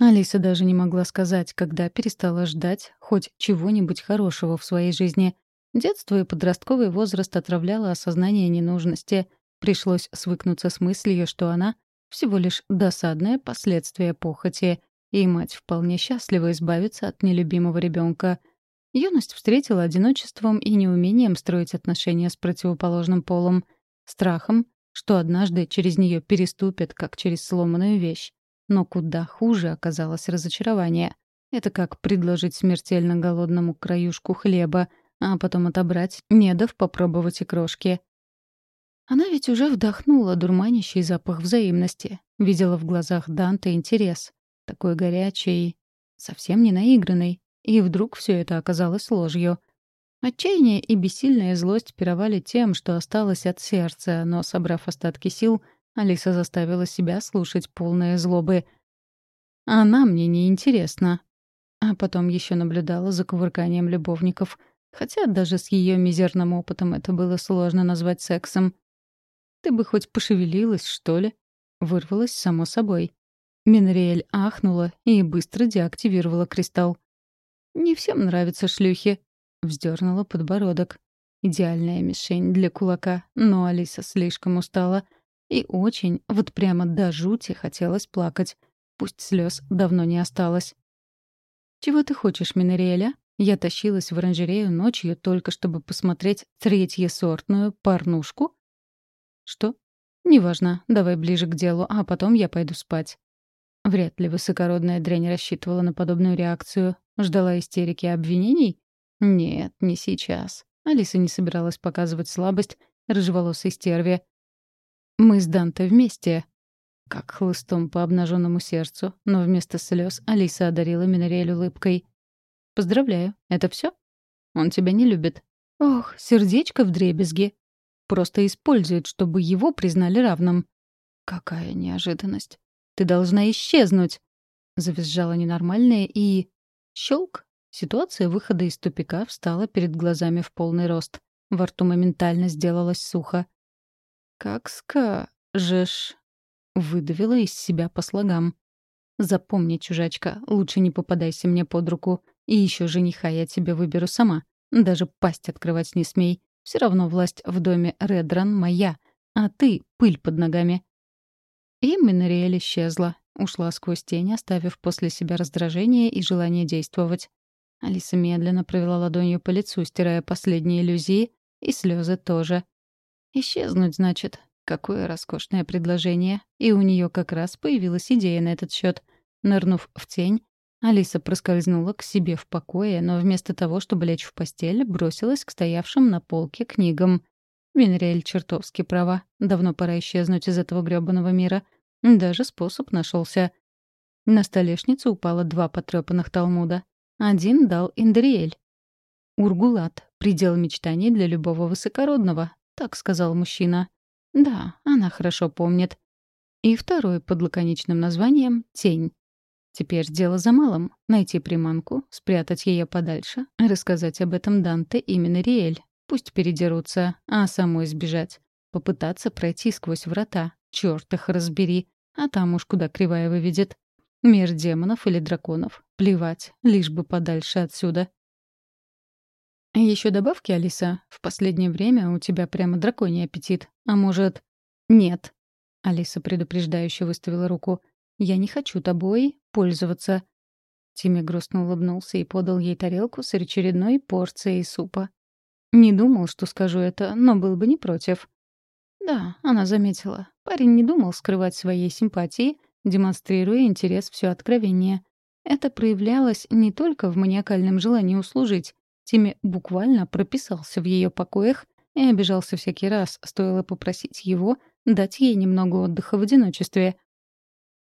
Алиса даже не могла сказать, когда перестала ждать хоть чего-нибудь хорошего в своей жизни. Детство и подростковый возраст отравляло осознание ненужности. Пришлось свыкнуться с мыслью, что она — всего лишь досадное последствие похоти, и мать вполне счастлива избавиться от нелюбимого ребенка. Юность встретила одиночеством и неумением строить отношения с противоположным полом, страхом, что однажды через нее переступят, как через сломанную вещь. Но куда хуже оказалось разочарование. Это как предложить смертельно голодному краюшку хлеба, а потом отобрать, не дав попробовать и крошки. Она ведь уже вдохнула дурманящий запах взаимности, видела в глазах Данте интерес, такой горячий, совсем не наигранный, и вдруг все это оказалось ложью. Отчаяние и бессильная злость пировали тем, что осталось от сердца, но, собрав остатки сил, Алиса заставила себя слушать полное злобы. «Она мне не интересна». А потом еще наблюдала за кувырканием любовников. Хотя даже с ее мизерным опытом это было сложно назвать сексом. «Ты бы хоть пошевелилась, что ли?» Вырвалась само собой. Минриэль ахнула и быстро деактивировала кристалл. «Не всем нравятся шлюхи», — вздернула подбородок. Идеальная мишень для кулака, но Алиса слишком устала — и очень, вот прямо до жути хотелось плакать. Пусть слез давно не осталось. «Чего ты хочешь, Минериэля?» Я тащилась в оранжерею ночью только чтобы посмотреть третьесортную порнушку. «Что?» «Неважно, давай ближе к делу, а потом я пойду спать». Вряд ли высокородная дрянь рассчитывала на подобную реакцию. Ждала истерики и обвинений? Нет, не сейчас. Алиса не собиралась показывать слабость рыжеволосой стерве. Мы с Данте вместе. Как хлыстом по обнаженному сердцу, но вместо слез Алиса одарила Минариэль улыбкой. «Поздравляю. Это все? Он тебя не любит. Ох, сердечко в дребезге. Просто использует, чтобы его признали равным. Какая неожиданность. Ты должна исчезнуть!» Завизжала ненормальная и... Щелк. Ситуация выхода из тупика встала перед глазами в полный рост. Во рту моментально сделалось сухо. «Как скажешь», — выдавила из себя по слогам. «Запомни, чужачка, лучше не попадайся мне под руку. И еще жениха я тебе выберу сама. Даже пасть открывать не смей. Все равно власть в доме Редран моя, а ты — пыль под ногами». И Минариэль исчезла, ушла сквозь тень, оставив после себя раздражение и желание действовать. Алиса медленно провела ладонью по лицу, стирая последние иллюзии, и слезы тоже. Исчезнуть, значит. Какое роскошное предложение. И у нее как раз появилась идея на этот счет. Нырнув в тень, Алиса проскользнула к себе в покое, но вместо того, чтобы лечь в постель, бросилась к стоявшим на полке книгам. Винриэль чертовски права. Давно пора исчезнуть из этого грёбаного мира. Даже способ нашелся. На столешницу упало два потрёпанных талмуда. Один дал Индриэль. Ургулат — предел мечтаний для любого высокородного, так сказал мужчина. Да, она хорошо помнит. И второй под лаконичным названием «Тень». Теперь дело за малым — найти приманку, спрятать ее подальше, рассказать об этом Данте и Минериэль. Пусть передерутся, а самой сбежать. Попытаться пройти сквозь врата. Чёрт их разбери. А там уж куда кривая выведет. Мир демонов или драконов. Плевать, лишь бы подальше отсюда. Еще добавки, Алиса. В последнее время у тебя прямо драконий аппетит. А может... Нет. Алиса предупреждающе выставила руку. Я не хочу тобой пользоваться. Тимми грустно улыбнулся и подал ей тарелку с очередной порцией супа. Не думал, что скажу это, но был бы не против. Да, она заметила. Парень не думал скрывать своей симпатии, демонстрируя интерес все откровение. Это проявлялось не только в маниакальном желании услужить, Тимми буквально прописался в ее покоях и обижался всякий раз, стоило попросить его дать ей немного отдыха в одиночестве.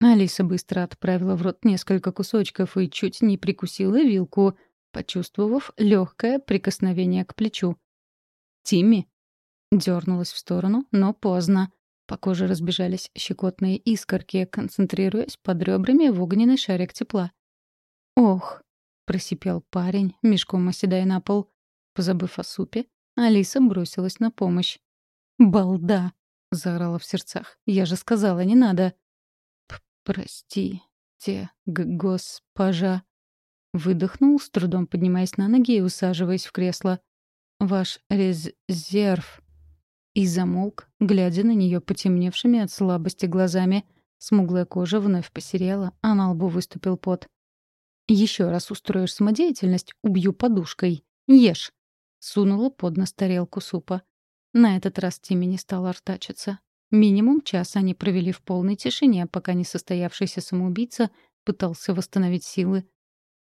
Алиса быстро отправила в рот несколько кусочков и чуть не прикусила вилку, почувствовав легкое прикосновение к плечу. «Тимми!» дернулась в сторону, но поздно. По коже разбежались щекотные искорки, концентрируясь под ребрами в огненный шарик тепла. «Ох!» — просипел парень, мешком оседая на пол. Позабыв о супе, Алиса бросилась на помощь. «Балда!» — заорала в сердцах. «Я же сказала, не надо!» «Прости», — «Прости, госпожа». Выдохнул, с трудом поднимаясь на ноги и усаживаясь в кресло. «Ваш резерв». И замолк, глядя на нее потемневшими от слабости глазами. Смуглая кожа вновь посерела, а на лбу выступил пот. «Еще раз устроишь самодеятельность, убью подушкой. Ешь!» Сунула под нос тарелку супа. На этот раз Тимми не стал артачиться. Минимум час они провели в полной тишине, пока несостоявшийся самоубийца пытался восстановить силы.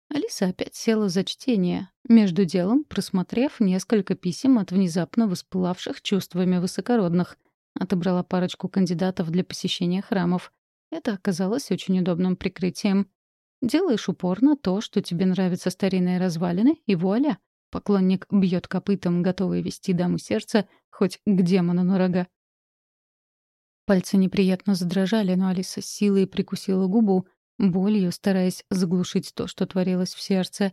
Алиса опять села за чтение, между делом просмотрев несколько писем от внезапно воспылавших чувствами высокородных. Отобрала парочку кандидатов для посещения храмов. Это оказалось очень удобным прикрытием. Делаешь упор на то, что тебе нравятся старинные развалины, и вуаля! Поклонник бьет копытом, готовый вести даму сердца хоть к демону на рога. Пальцы неприятно задрожали, но Алиса силой прикусила губу, болью стараясь заглушить то, что творилось в сердце.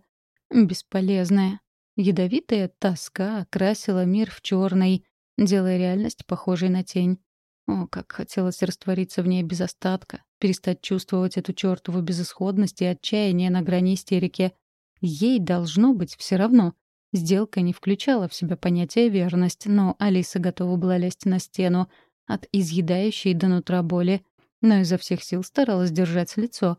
Бесполезная. Ядовитая тоска окрасила мир в черный, делая реальность похожей на тень. О, как хотелось раствориться в ней без остатка, перестать чувствовать эту чертову безысходность и отчаяние на грани истерики. Ей должно быть все равно. Сделка не включала в себя понятие верность, но Алиса готова была лезть на стену от изъедающей до нутра боли, но изо всех сил старалась держать лицо.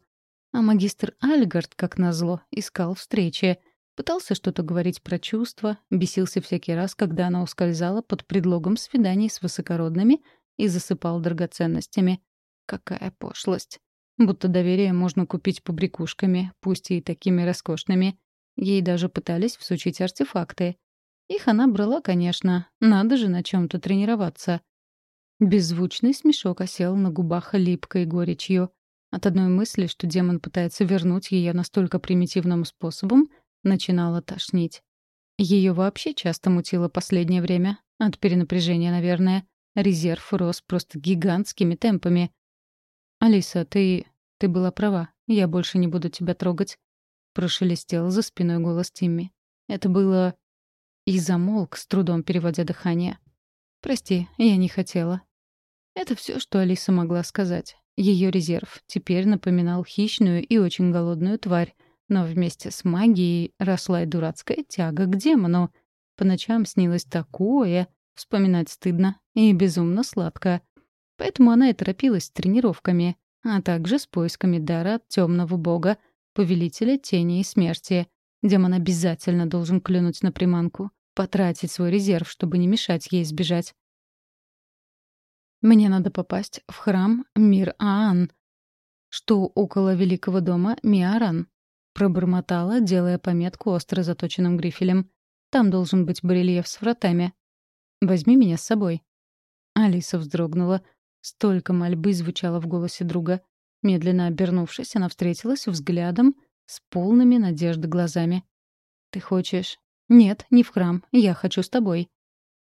А магистр Альгард, как назло, искал встречи. Пытался что-то говорить про чувства, бесился всякий раз, когда она ускользала под предлогом свиданий с высокородными и засыпал драгоценностями. Какая пошлость. Будто доверие можно купить побрякушками, пусть и такими роскошными. Ей даже пытались всучить артефакты. Их она брала, конечно. Надо же на чем то тренироваться. Беззвучный смешок осел на губах липкой горечью. От одной мысли, что демон пытается вернуть ее настолько примитивным способом, начинала тошнить. Ее вообще часто мутило последнее время. От перенапряжения, наверное. Резерв рос просто гигантскими темпами. «Алиса, ты... ты была права. Я больше не буду тебя трогать». Прошелестел за спиной голос Тимми. Это было... И замолк, с трудом переводя дыхание. «Прости, я не хотела». Это все, что Алиса могла сказать. Ее резерв теперь напоминал хищную и очень голодную тварь, но вместе с магией росла и дурацкая тяга к демону. По ночам снилось такое, вспоминать стыдно и безумно сладко. Поэтому она и торопилась с тренировками, а также с поисками дара от темного бога, повелителя тени и смерти. Демон обязательно должен клюнуть на приманку, потратить свой резерв, чтобы не мешать ей сбежать. Мне надо попасть в храм Мир-Аан, что около великого дома Миаран. Пробормотала, делая пометку остро заточенным грифелем. Там должен быть барельеф с вратами. Возьми меня с собой. Алиса вздрогнула. Столько мольбы звучало в голосе друга. Медленно обернувшись, она встретилась взглядом с полными надежды глазами. «Ты хочешь?» «Нет, не в храм. Я хочу с тобой».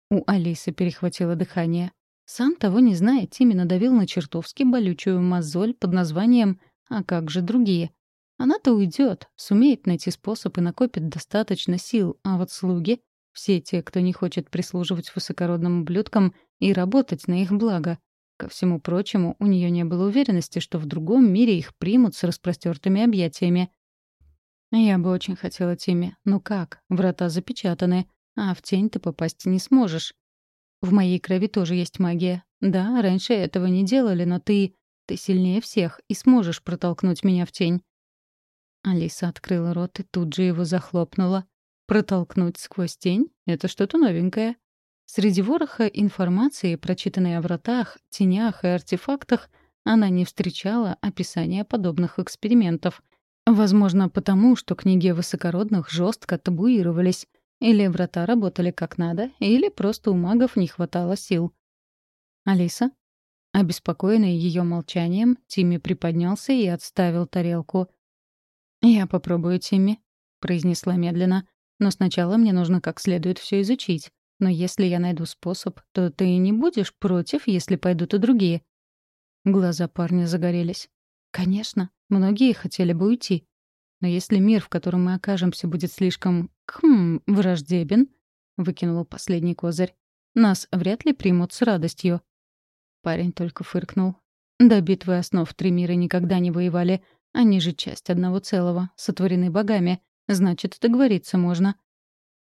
У Алисы перехватило дыхание. Сам того не зная, Тимми надавил на чертовски болючую мозоль под названием «А как же другие?». Она-то уйдет, сумеет найти способ и накопит достаточно сил, а вот слуги — все те, кто не хочет прислуживать высокородным ублюдкам и работать на их благо. Ко всему прочему, у нее не было уверенности, что в другом мире их примут с распростертыми объятиями. Я бы очень хотела Тимми. Ну как? Врата запечатаны, а в тень ты попасть не сможешь. В моей крови тоже есть магия. Да, раньше этого не делали, но ты... Ты сильнее всех и сможешь протолкнуть меня в тень». Алиса открыла рот и тут же его захлопнула. «Протолкнуть сквозь тень — это что-то новенькое». Среди вороха информации, прочитанной о вратах, тенях и артефактах, она не встречала описания подобных экспериментов. Возможно, потому, что книги высокородных жестко табуировались, или врата работали как надо, или просто у магов не хватало сил. «Алиса?» Обеспокоенный ее молчанием, Тимми приподнялся и отставил тарелку. «Я попробую, Тимми», — произнесла медленно. «Но сначала мне нужно как следует все изучить. Но если я найду способ, то ты не будешь против, если пойдут и другие». Глаза парня загорелись. «Конечно, многие хотели бы уйти. Но если мир, в котором мы окажемся, будет слишком, хм, враждебен, — выкинула последний козырь, — нас вряд ли примут с радостью. Парень только фыркнул. До битвы основ три мира никогда не воевали, Они же часть одного целого, сотворены богами. Значит, договориться можно.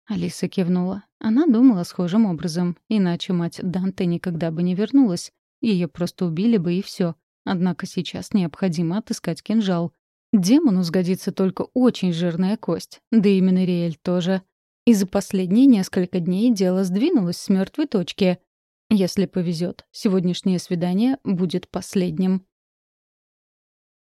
Алиса кивнула. Она думала схожим образом, иначе мать Данте никогда бы не вернулась. Ее просто убили бы и все. Однако сейчас необходимо отыскать кинжал. Демону сгодится только очень жирная кость, да и Минериэль тоже. И за последние несколько дней дело сдвинулось с мертвой точки. Если повезет, сегодняшнее свидание будет последним.